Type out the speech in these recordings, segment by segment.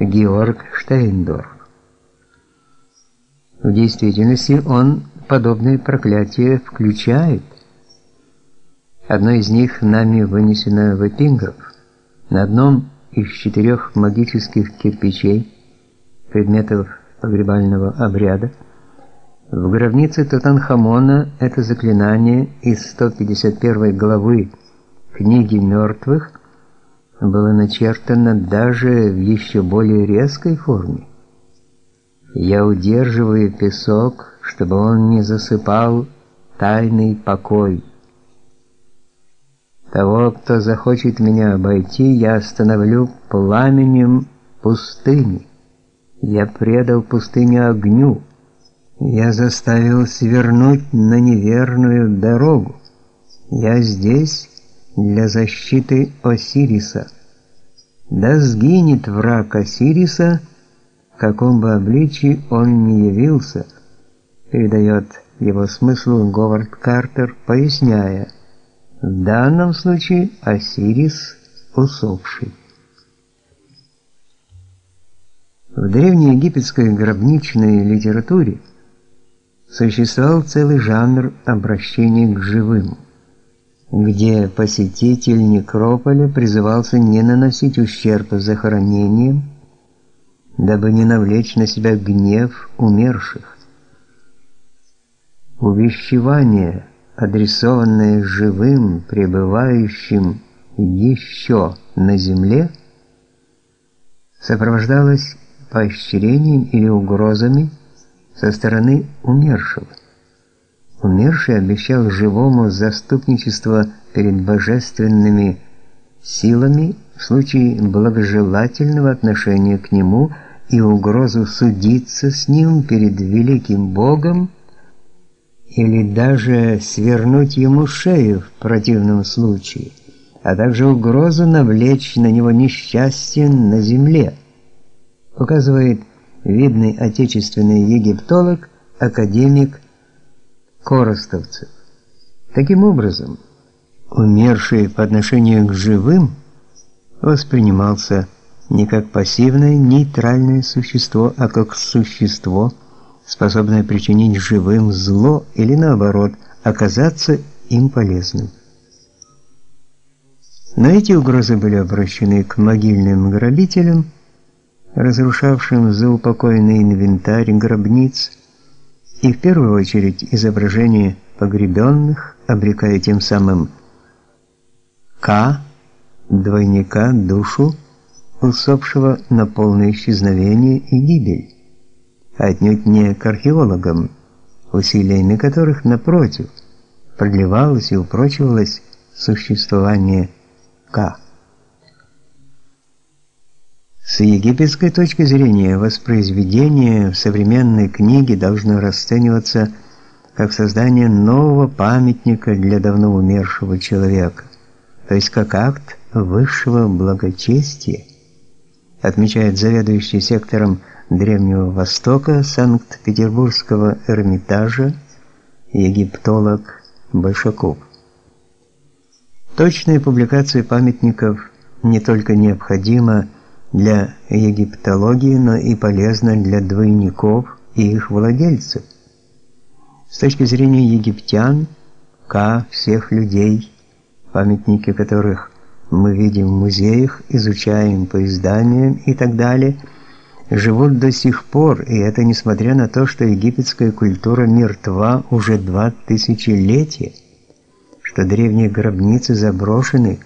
Георг Штейндорф. В действительности он подобные проклятия включает. Одно из них нами вынесено в эпиграф. На одном из четырех магических кирпичей, предметов погребального обряда, в гробнице Тутанхамона это заклинание из 151 главы Книги мертвых было начертано даже в еще более резкой форме. Я удерживаю песок, чтобы он не засыпал тайный покой. Того, кто захочет меня обойти, я остановлю пламенем пустыни. Я предал пустыню огню. Я заставил свернуть на неверную дорогу. Я здесь для защиты Осириса. Да сгинет враг Осириса, в каком бы обличии он ни явился, передает его смысл Говард Картер, поясняя, в данном случае Осирис усопший. В древнеегипетской гробничной литературе существовал целый жанр обращения к живым, где посетитель некрополя призывался не наносить ущерб захоронениям, дабы не навлечь на себя гнев умерших. Увещевание, адресованное живым, пребывающим еще на земле, сопровождалось поощрением или угрозами со стороны умершего. Умерший обещал живому заступничество перед божественными силами в случае благожелательного отношения к нему и угрозу судиться с ним перед великим Богом или даже свернуть ему шею в противном случае, а также угрозу навлечь на него несчастье на земле указывает видный отечественный египтолог, академик Коростовцев. Таким образом, умерший по отношению к живым воспринимался не как пассивное нейтральное существо, а как существо, способное причинить живым зло или наоборот, оказаться им полезным. Но эти угрозы были обращены к могильным грабителям, разрушавшим заупокойный инвентарь гробниц, и в первую очередь изображение погребенных, обрекая тем самым К, двойника, душу усопшего на полное исчезновение и гибель, отнюдь не к археологам, усилиями которых, напротив, продлевалось и упрочивалось существование К. С египетской точки зрения воспроизведение в современной книге должно расцениваться как создание нового памятника для давно умершего человека, то есть как акт высшего благочестия, отмечает заведующий сектором Древнего Востока Санкт-Петербургского Эрмитажа египтолог Большаков. Точная публикация памятников не только необходима для египтологии, но и полезна для двойников и их владельцев. С точки зрения египтян, К всех людей, памятники которых мы видим в музеях, изучаем по изданиям и так далее, живут до сих пор, и это несмотря на то, что египетская культура мертва уже два тысячелетия, что древние гробницы заброшены,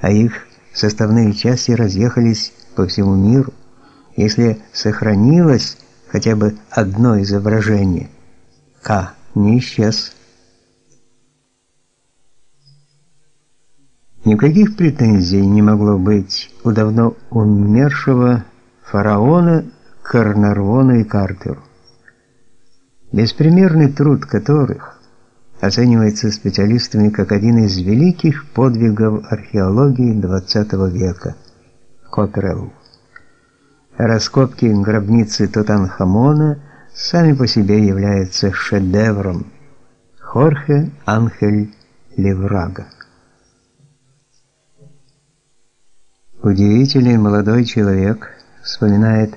а их составные части разъехались по всему миру, если сохранилось хотя бы одно изображение, К не исчез. Никаких претензий не могло быть у давно умершего фараона Карнарвону и Картеру, беспримерный труд которых оценивается специалистами как один из великих подвигов археологии XX века. Коттерелл. Раскопки гробницы Тутанхамона сами по себе являются шедевром Хорхе Анхель Леврага. Удивительный молодой человек вспоминает